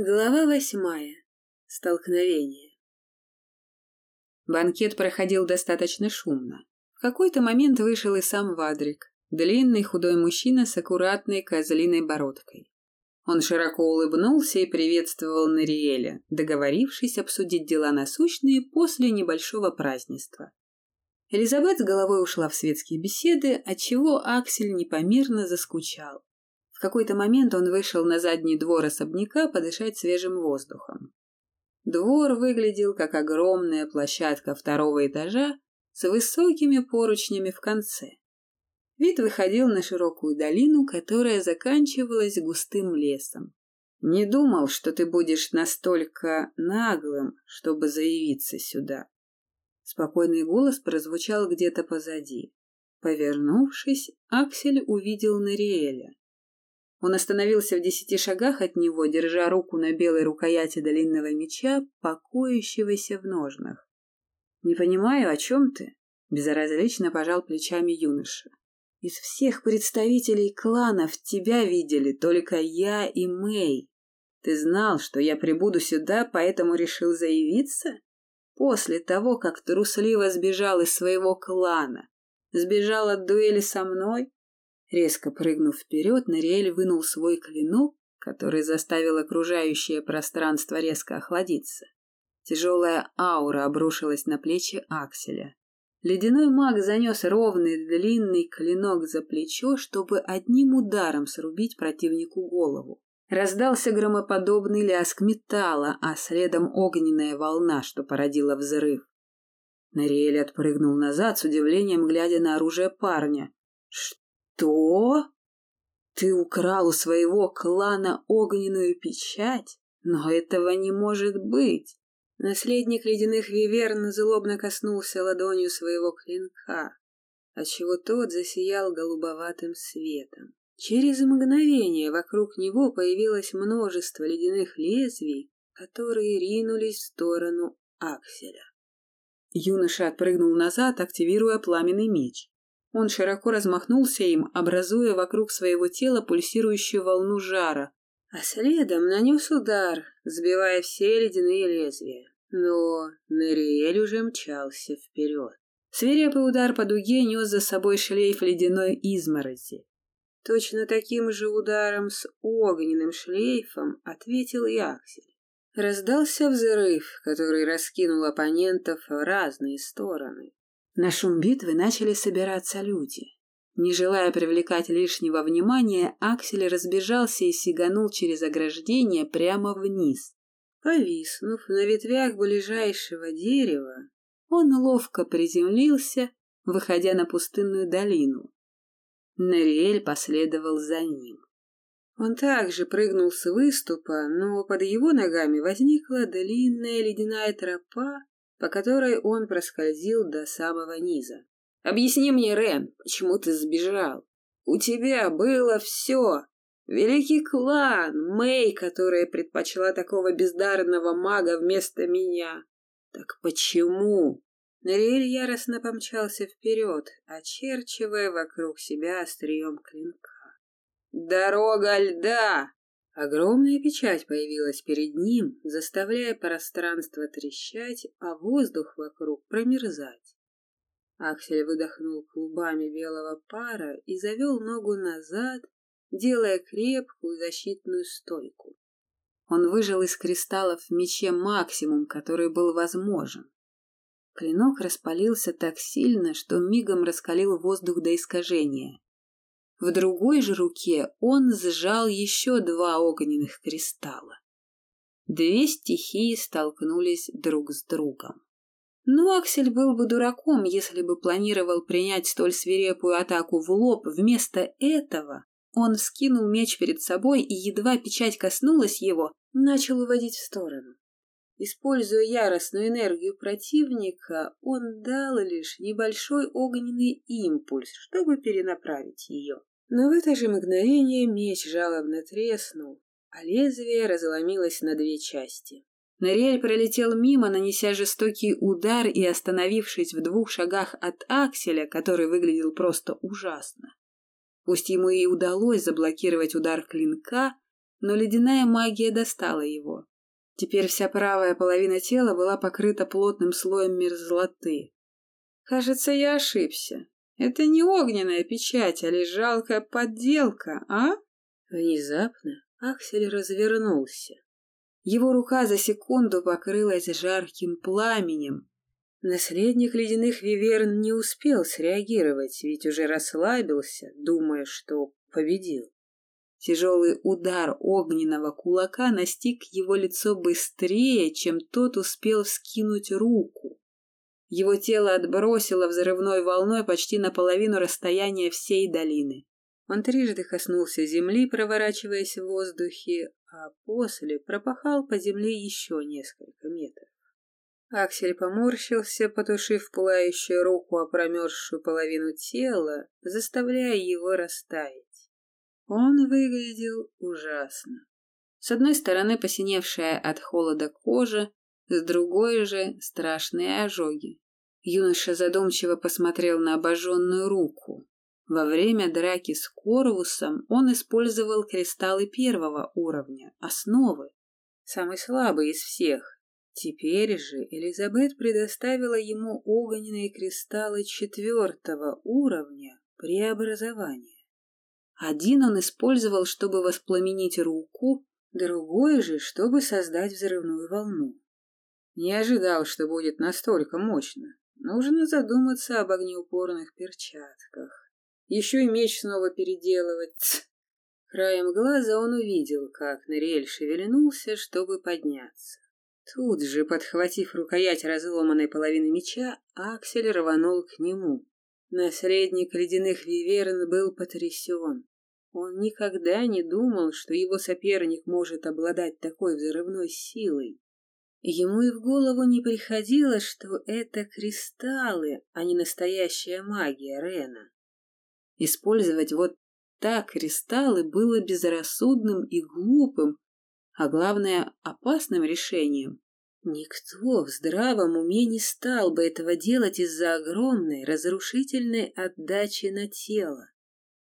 Глава восьмая. Столкновение. Банкет проходил достаточно шумно. В какой-то момент вышел и сам Вадрик, длинный худой мужчина с аккуратной козлиной бородкой. Он широко улыбнулся и приветствовал Нариэля, договорившись обсудить дела насущные после небольшого празднества. Элизабет с головой ушла в светские беседы, отчего Аксель непомерно заскучал. В какой-то момент он вышел на задний двор особняка подышать свежим воздухом. Двор выглядел как огромная площадка второго этажа с высокими поручнями в конце. Вид выходил на широкую долину, которая заканчивалась густым лесом. Не думал, что ты будешь настолько наглым, чтобы заявиться сюда. Спокойный голос прозвучал где-то позади. Повернувшись, Аксель увидел Нариэля. Он остановился в десяти шагах от него, держа руку на белой рукояти длинного меча, покоящегося в ножнах. «Не понимаю, о чем ты?» — безразлично пожал плечами юноша. «Из всех представителей кланов тебя видели только я и Мэй. Ты знал, что я прибуду сюда, поэтому решил заявиться? После того, как трусливо сбежал из своего клана, сбежал от дуэли со мной, Резко прыгнув вперед, Нориэль вынул свой клинок, который заставил окружающее пространство резко охладиться. Тяжелая аура обрушилась на плечи Акселя. Ледяной маг занес ровный длинный клинок за плечо, чтобы одним ударом срубить противнику голову. Раздался громоподобный лязг металла, а следом огненная волна, что породила взрыв. Нориэль отпрыгнул назад с удивлением, глядя на оружие парня. «Что? Ты украл у своего клана огненную печать? Но этого не может быть!» Наследник ледяных виверн злобно коснулся ладонью своего клинка, отчего тот засиял голубоватым светом. Через мгновение вокруг него появилось множество ледяных лезвий, которые ринулись в сторону Акселя. Юноша отпрыгнул назад, активируя пламенный меч. Он широко размахнулся им, образуя вокруг своего тела пульсирующую волну жара, а следом нанес удар, сбивая все ледяные лезвия. Но Нериэль уже мчался вперед. Свирепый удар по дуге нес за собой шлейф ледяной изморози. Точно таким же ударом с огненным шлейфом ответил Яксель. Раздался взрыв, который раскинул оппонентов в разные стороны. На шум битвы начали собираться люди. Не желая привлекать лишнего внимания, Аксель разбежался и сиганул через ограждение прямо вниз. Повиснув на ветвях ближайшего дерева, он ловко приземлился, выходя на пустынную долину. Нариэль последовал за ним. Он также прыгнул с выступа, но под его ногами возникла длинная ледяная тропа, по которой он проскользил до самого низа. «Объясни мне, Рен, почему ты сбежал? У тебя было все. Великий клан, Мэй, которая предпочла такого бездарного мага вместо меня. Так почему?» Нариэль яростно помчался вперед, очерчивая вокруг себя острием клинка. «Дорога льда!» Огромная печать появилась перед ним, заставляя пространство трещать, а воздух вокруг промерзать. Аксель выдохнул клубами белого пара и завел ногу назад, делая крепкую защитную стойку. Он выжил из кристаллов в мече максимум, который был возможен. Клинок распалился так сильно, что мигом раскалил воздух до искажения. В другой же руке он сжал еще два огненных кристалла. Две стихии столкнулись друг с другом. Но Аксель был бы дураком, если бы планировал принять столь свирепую атаку в лоб. Вместо этого он вскинул меч перед собой и, едва печать коснулась его, начал уводить в сторону. Используя яростную энергию противника, он дал лишь небольшой огненный импульс, чтобы перенаправить ее. Но в это же мгновение меч жалобно треснул, а лезвие разломилось на две части. Нориэль пролетел мимо, нанеся жестокий удар и остановившись в двух шагах от Акселя, который выглядел просто ужасно. Пусть ему и удалось заблокировать удар клинка, но ледяная магия достала его. Теперь вся правая половина тела была покрыта плотным слоем мерзлоты. Кажется, я ошибся. Это не огненная печать, а лишь жалкая подделка, а? Внезапно Аксель развернулся. Его рука за секунду покрылась жарким пламенем. Наследник ледяных виверн не успел среагировать, ведь уже расслабился, думая, что победил. Тяжелый удар огненного кулака настиг его лицо быстрее, чем тот успел вскинуть руку. Его тело отбросило взрывной волной почти наполовину расстояния всей долины. Он трижды коснулся земли, проворачиваясь в воздухе, а после пропахал по земле еще несколько метров. Аксель поморщился, потушив пылающую руку о промерзшую половину тела, заставляя его растаять. Он выглядел ужасно. С одной стороны посиневшая от холода кожа, с другой же страшные ожоги. Юноша задумчиво посмотрел на обожженную руку. Во время драки с Корвусом он использовал кристаллы первого уровня, основы, самый слабый из всех. Теперь же Элизабет предоставила ему огненные кристаллы четвертого уровня преобразования. Один он использовал, чтобы воспламенить руку, другой же, чтобы создать взрывную волну. Не ожидал, что будет настолько мощно. Нужно задуматься об огнеупорных перчатках. Еще и меч снова переделывать. Краем глаза он увидел, как Нориэль шевельнулся, чтобы подняться. Тут же, подхватив рукоять разломанной половины меча, Аксель рванул к нему. Наследник ледяных виверн был потрясен. Он никогда не думал, что его соперник может обладать такой взрывной силой. Ему и в голову не приходило, что это кристаллы, а не настоящая магия Рена. Использовать вот так кристаллы было безрассудным и глупым, а главное, опасным решением. Никто в здравом уме не стал бы этого делать из-за огромной разрушительной отдачи на тело.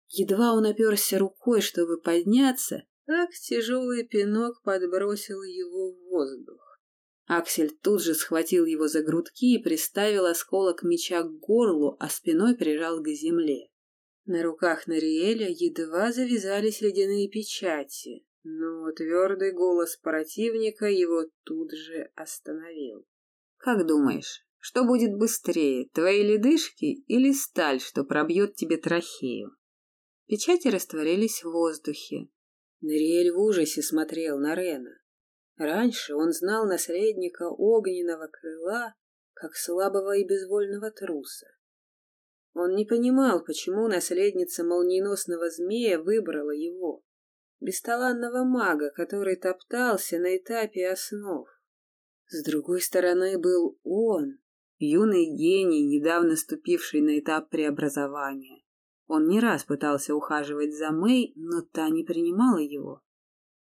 Едва он оперся рукой, чтобы подняться, как тяжелый пинок подбросил его в воздух. Аксель тут же схватил его за грудки и приставил осколок меча к горлу, а спиной прижал к земле. На руках Нариэля едва завязались ледяные печати, но твердый голос противника его тут же остановил. «Как думаешь, что будет быстрее, твои ледышки или сталь, что пробьет тебе трахею?» Печати растворились в воздухе. Нориэль в ужасе смотрел на Рена. Раньше он знал наследника огненного крыла как слабого и безвольного труса. Он не понимал, почему наследница молниеносного змея выбрала его, бесталанного мага, который топтался на этапе основ. С другой стороны был он, юный гений, недавно ступивший на этап преобразования. Он не раз пытался ухаживать за Мэй, но та не принимала его.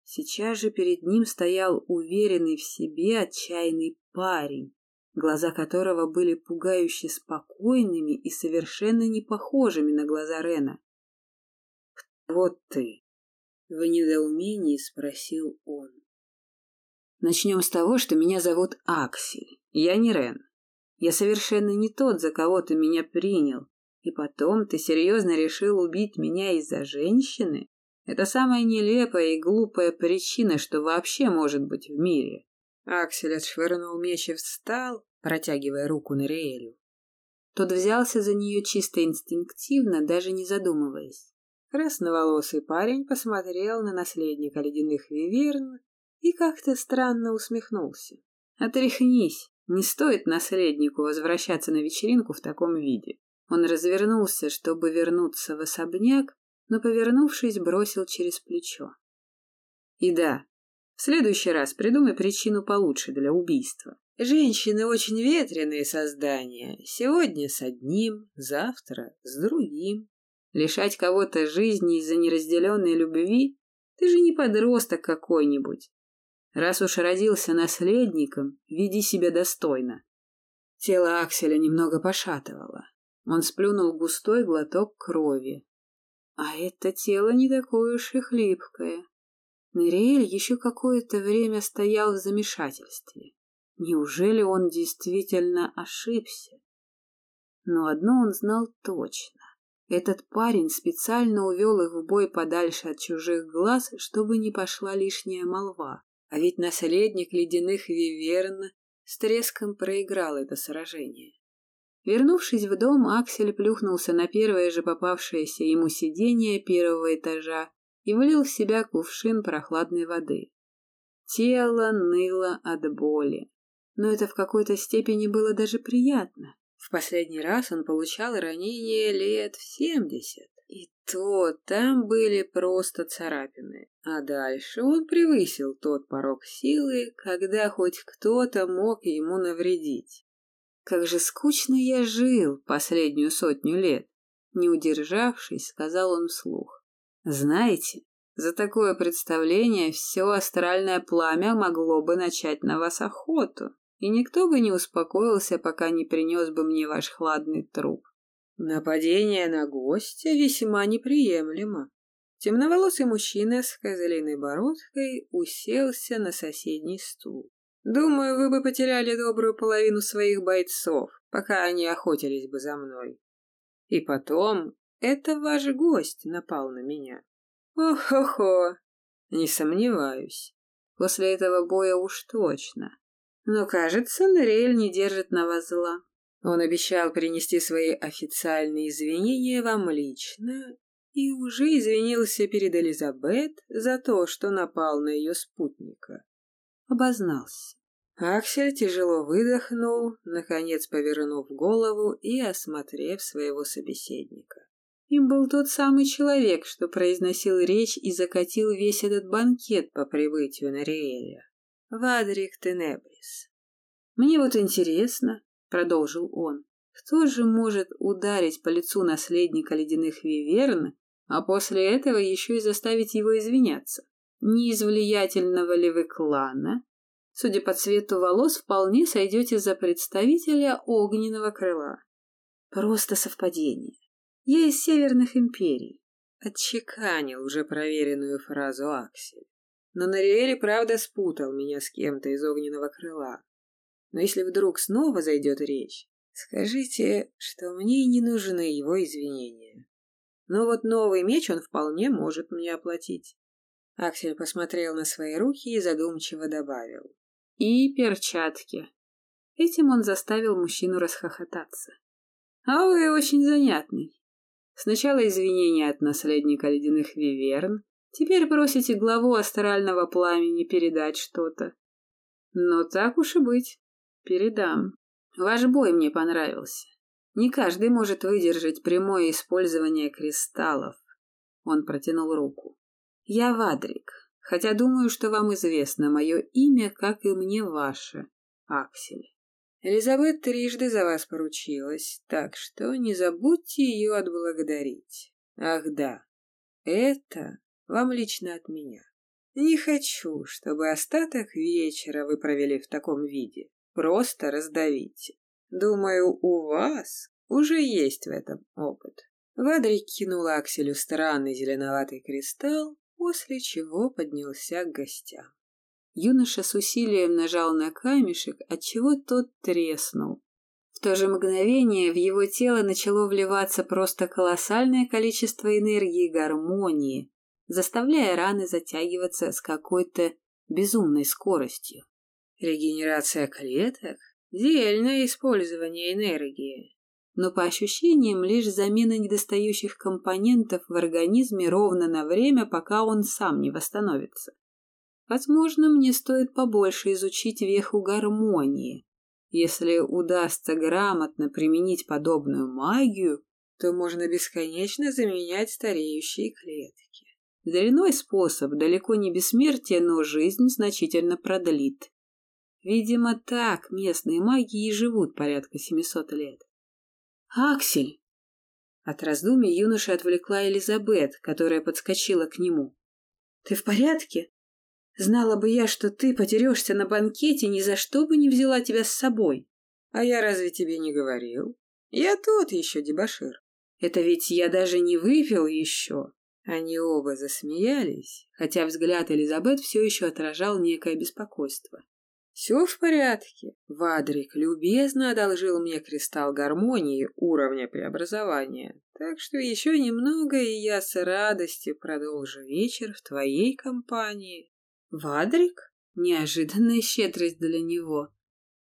Сейчас же перед ним стоял уверенный в себе отчаянный парень, глаза которого были пугающе спокойными и совершенно не похожими на глаза Рена. «Кто ты?» — в недоумении спросил он. «Начнем с того, что меня зовут Аксель. Я не Рен. Я совершенно не тот, за кого ты меня принял. И потом ты серьезно решил убить меня из-за женщины? Это самая нелепая и глупая причина, что вообще может быть в мире. Аксель отшвырнул меч и встал, протягивая руку на Риэлю. Тот взялся за нее чисто инстинктивно, даже не задумываясь. Красноволосый парень посмотрел на наследника ледяных виверн и как-то странно усмехнулся. «Отряхнись, не стоит наследнику возвращаться на вечеринку в таком виде. Он развернулся, чтобы вернуться в особняк, но, повернувшись, бросил через плечо. И да, в следующий раз придумай причину получше для убийства. Женщины очень ветреные создания. Сегодня с одним, завтра с другим. Лишать кого-то жизни из-за неразделенной любви? Ты же не подросток какой-нибудь. Раз уж родился наследником, веди себя достойно. Тело Акселя немного пошатывало. Он сплюнул густой глоток крови. А это тело не такое уж и хлипкое. Нериэль еще какое-то время стоял в замешательстве. Неужели он действительно ошибся? Но одно он знал точно. Этот парень специально увел их в бой подальше от чужих глаз, чтобы не пошла лишняя молва. А ведь наследник ледяных Виверн с треском проиграл это сражение. Вернувшись в дом, Аксель плюхнулся на первое же попавшееся ему сиденье первого этажа и влил в себя кувшин прохладной воды. Тело ныло от боли, но это в какой-то степени было даже приятно. В последний раз он получал ранение лет в семьдесят. И то там были просто царапины. А дальше он превысил тот порог силы, когда хоть кто-то мог ему навредить. Как же скучно я жил последнюю сотню лет. Не удержавшись, сказал он вслух. Знаете, за такое представление все астральное пламя могло бы начать на вас охоту, и никто бы не успокоился, пока не принес бы мне ваш хладный труп. Нападение на гостя весьма неприемлемо. Темноволосый мужчина с козлиной бородкой уселся на соседний стул. Думаю, вы бы потеряли добрую половину своих бойцов, пока они охотились бы за мной. И потом, это ваш гость напал на меня. Ох-хо-хо, не сомневаюсь. После этого боя уж точно. Но, кажется, Нориэль не держит на вас зла. Он обещал принести свои официальные извинения вам лично и уже извинился перед Элизабет за то, что напал на ее спутника. Обознался. Аксель тяжело выдохнул, наконец повернув голову и осмотрев своего собеседника. Им был тот самый человек, что произносил речь и закатил весь этот банкет по прибытию на Риэля. Вадрик Тенебрис. Мне вот интересно, — продолжил он. «Кто же может ударить по лицу наследника ледяных виверн, а после этого еще и заставить его извиняться? Не из влиятельного ли вы клана? Судя по цвету волос, вполне сойдете за представителя огненного крыла. Просто совпадение. Я из северных империй. Отчеканил уже проверенную фразу Аксель. Но Нариэль правда спутал меня с кем-то из огненного крыла. Но если вдруг снова зайдет речь, скажите, что мне не нужны его извинения. Но вот новый меч он вполне может мне оплатить. Аксель посмотрел на свои руки и задумчиво добавил. И перчатки. Этим он заставил мужчину расхохотаться. А вы очень занятный. Сначала извинения от наследника ледяных виверн, теперь просите главу астрального пламени передать что-то. Но так уж и быть. Передам. Ваш бой мне понравился. Не каждый может выдержать прямое использование кристаллов. Он протянул руку. Я Вадрик, хотя думаю, что вам известно мое имя, как и мне ваше, Аксель. Элизабет трижды за вас поручилась, так что не забудьте ее отблагодарить. Ах да, это вам лично от меня. Не хочу, чтобы остаток вечера вы провели в таком виде. Просто раздавите. Думаю, у вас уже есть в этом опыт. Вадрик кинул Акселю странный зеленоватый кристалл, после чего поднялся к гостям. Юноша с усилием нажал на камешек, отчего тот треснул. В то же мгновение в его тело начало вливаться просто колоссальное количество энергии гармонии, заставляя раны затягиваться с какой-то безумной скоростью. Регенерация клеток – дельное использование энергии. Но по ощущениям лишь замена недостающих компонентов в организме ровно на время, пока он сам не восстановится. Возможно, мне стоит побольше изучить веху гармонии. Если удастся грамотно применить подобную магию, то можно бесконечно заменять стареющие клетки. Дряной способ далеко не бессмертие, но жизнь значительно продлит. Видимо, так местные маги и живут порядка семисот лет. «Аксель!» От раздумий юноша отвлекла Элизабет, которая подскочила к нему. «Ты в порядке? Знала бы я, что ты потерешься на банкете, ни за что бы не взяла тебя с собой. А я разве тебе не говорил? Я тот еще дебошир. Это ведь я даже не выпил еще. Они оба засмеялись, хотя взгляд Элизабет все еще отражал некое беспокойство. «Все в порядке. Вадрик любезно одолжил мне кристалл гармонии уровня преобразования, так что еще немного, и я с радостью продолжу вечер в твоей компании». «Вадрик?» Неожиданная щедрость для него.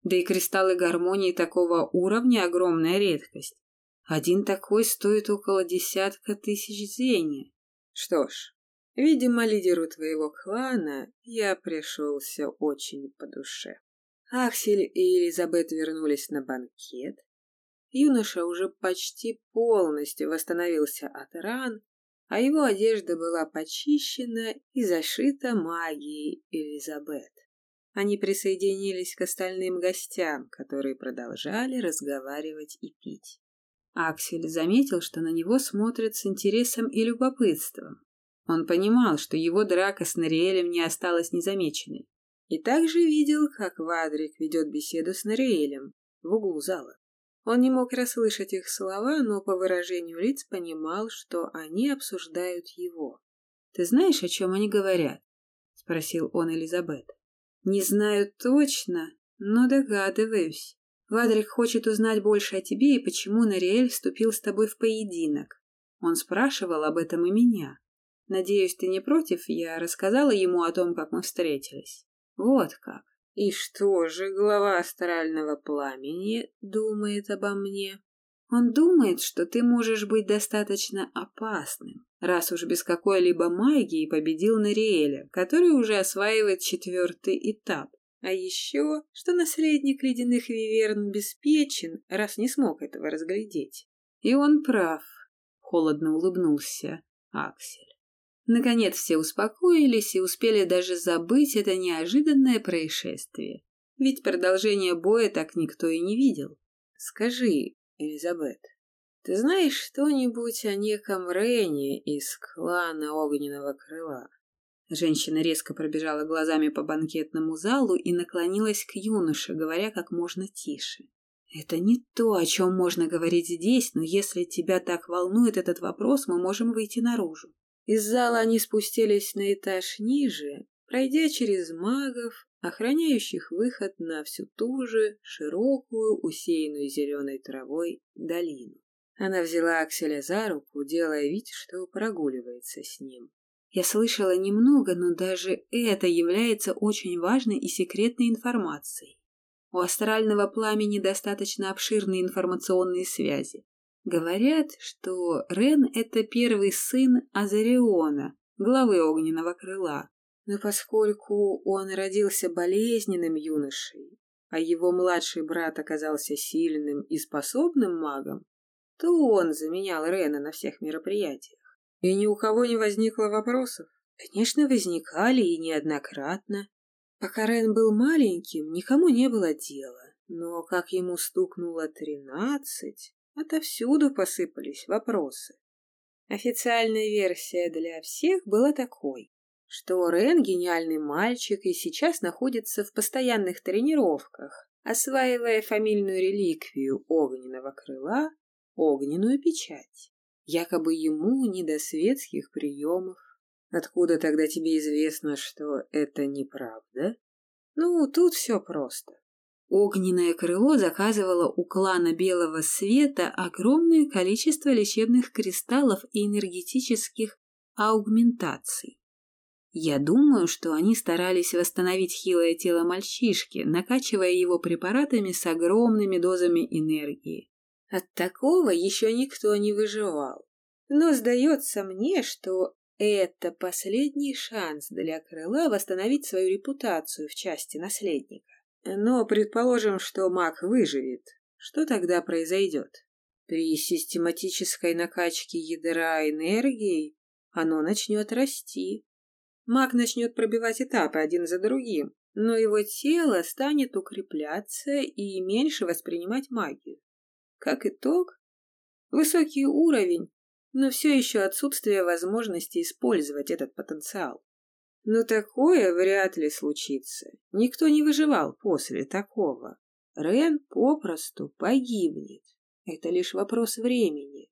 Да и кристаллы гармонии такого уровня — огромная редкость. Один такой стоит около десятка тысяч зения. Что ж, видимо, лидеру твоего клана я пришелся очень по душе. Аксель и Элизабет вернулись на банкет. Юноша уже почти полностью восстановился от ран, а его одежда была почищена и зашита магией Элизабет. Они присоединились к остальным гостям, которые продолжали разговаривать и пить. Аксель заметил, что на него смотрят с интересом и любопытством. Он понимал, что его драка с Нориэлем не осталась незамеченной. И также видел, как Вадрик ведет беседу с Нориэлем в углу зала. Он не мог расслышать их слова, но по выражению лиц понимал, что они обсуждают его. «Ты знаешь, о чем они говорят?» — спросил он Элизабет. «Не знаю точно, но догадываюсь. Вадрик хочет узнать больше о тебе и почему Нариэль вступил с тобой в поединок. Он спрашивал об этом и меня. Надеюсь, ты не против, я рассказала ему о том, как мы встретились. Вот как. И что же глава астрального пламени думает обо мне? Он думает, что ты можешь быть достаточно опасным, раз уж без какой-либо магии победил Нариэля, который уже осваивает четвертый этап. А еще, что наследник ледяных виверн беспечен, раз не смог этого разглядеть. И он прав, холодно улыбнулся Аксель. Наконец все успокоились и успели даже забыть это неожиданное происшествие. Ведь продолжение боя так никто и не видел. Скажи, Элизабет, ты знаешь что-нибудь о неком Рене из клана Огненного Крыла? Женщина резко пробежала глазами по банкетному залу и наклонилась к юноше, говоря как можно тише. «Это не то, о чем можно говорить здесь, но если тебя так волнует этот вопрос, мы можем выйти наружу. Из зала они спустились на этаж ниже, пройдя через магов, охраняющих выход на всю ту же широкую, усеянную зеленой травой долину. Она взяла Акселя за руку, делая вид, что прогуливается с ним. Я слышала немного, но даже это является очень важной и секретной информацией. У астрального пламени достаточно обширные информационные связи. Говорят, что Рен — это первый сын Азариона, главы огненного крыла. Но поскольку он родился болезненным юношей, а его младший брат оказался сильным и способным магом, то он заменял Рена на всех мероприятиях. И ни у кого не возникло вопросов. Конечно, возникали и неоднократно. Пока Рен был маленьким, никому не было дела. Но как ему стукнуло тринадцать, Отовсюду посыпались вопросы. Официальная версия для всех была такой, что Рен гениальный мальчик и сейчас находится в постоянных тренировках, осваивая фамильную реликвию огненного крыла, огненную печать. Якобы ему не до светских приемов. Откуда тогда тебе известно, что это неправда? Ну, тут все просто. Огненное крыло заказывало у клана Белого Света огромное количество лечебных кристаллов и энергетических аугментаций. Я думаю, что они старались восстановить хилое тело мальчишки, накачивая его препаратами с огромными дозами энергии. От такого еще никто не выживал. Но сдается мне, что это последний шанс для крыла восстановить свою репутацию в части наследника. Но предположим, что маг выживет. Что тогда произойдет? При систематической накачке ядра энергией оно начнет расти. Маг начнет пробивать этапы один за другим, но его тело станет укрепляться и меньше воспринимать магию. Как итог, высокий уровень, но все еще отсутствие возможности использовать этот потенциал. Но такое вряд ли случится. Никто не выживал после такого. Рен попросту погибнет. Это лишь вопрос времени.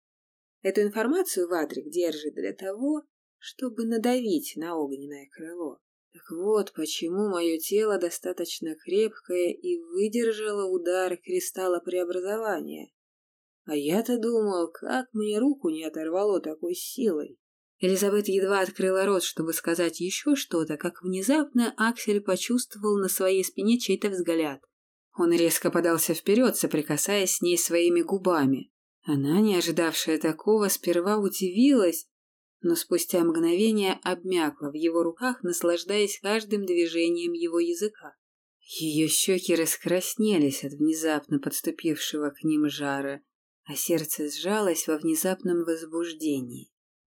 Эту информацию Вадрик держит для того, чтобы надавить на огненное крыло. Так вот, почему мое тело достаточно крепкое и выдержало удар кристалла преобразования. А я-то думал, как мне руку не оторвало такой силой. Элизабет едва открыла рот, чтобы сказать еще что-то, как внезапно Аксель почувствовал на своей спине чей-то взгляд. Он резко подался вперед, соприкасаясь с ней своими губами. Она, не ожидавшая такого, сперва удивилась, но спустя мгновение обмякла в его руках, наслаждаясь каждым движением его языка. Ее щеки раскраснелись от внезапно подступившего к ним жара, а сердце сжалось во внезапном возбуждении.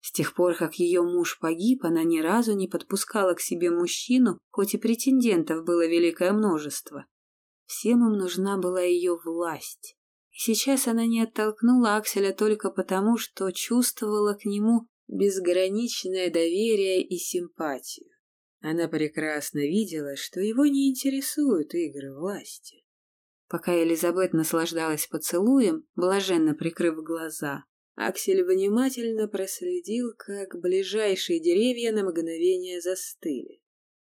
С тех пор, как ее муж погиб, она ни разу не подпускала к себе мужчину, хоть и претендентов было великое множество. Всем им нужна была ее власть. И сейчас она не оттолкнула Акселя только потому, что чувствовала к нему безграничное доверие и симпатию. Она прекрасно видела, что его не интересуют игры власти. Пока Элизабет наслаждалась поцелуем, блаженно прикрыв глаза, Аксель внимательно проследил, как ближайшие деревья на мгновение застыли.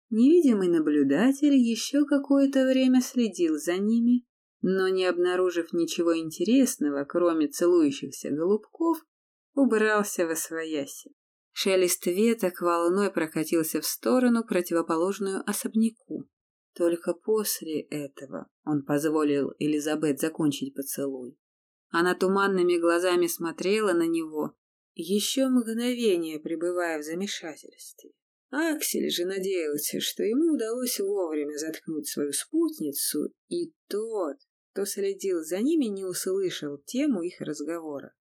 Невидимый наблюдатель еще какое-то время следил за ними, но, не обнаружив ничего интересного, кроме целующихся голубков, убрался во свояси. Шелест веток волной прокатился в сторону, противоположную особняку. Только после этого он позволил Элизабет закончить поцелуй. Она туманными глазами смотрела на него, еще мгновение пребывая в замешательстве. Аксель же надеялся, что ему удалось вовремя заткнуть свою спутницу, и тот, кто следил за ними, не услышал тему их разговора.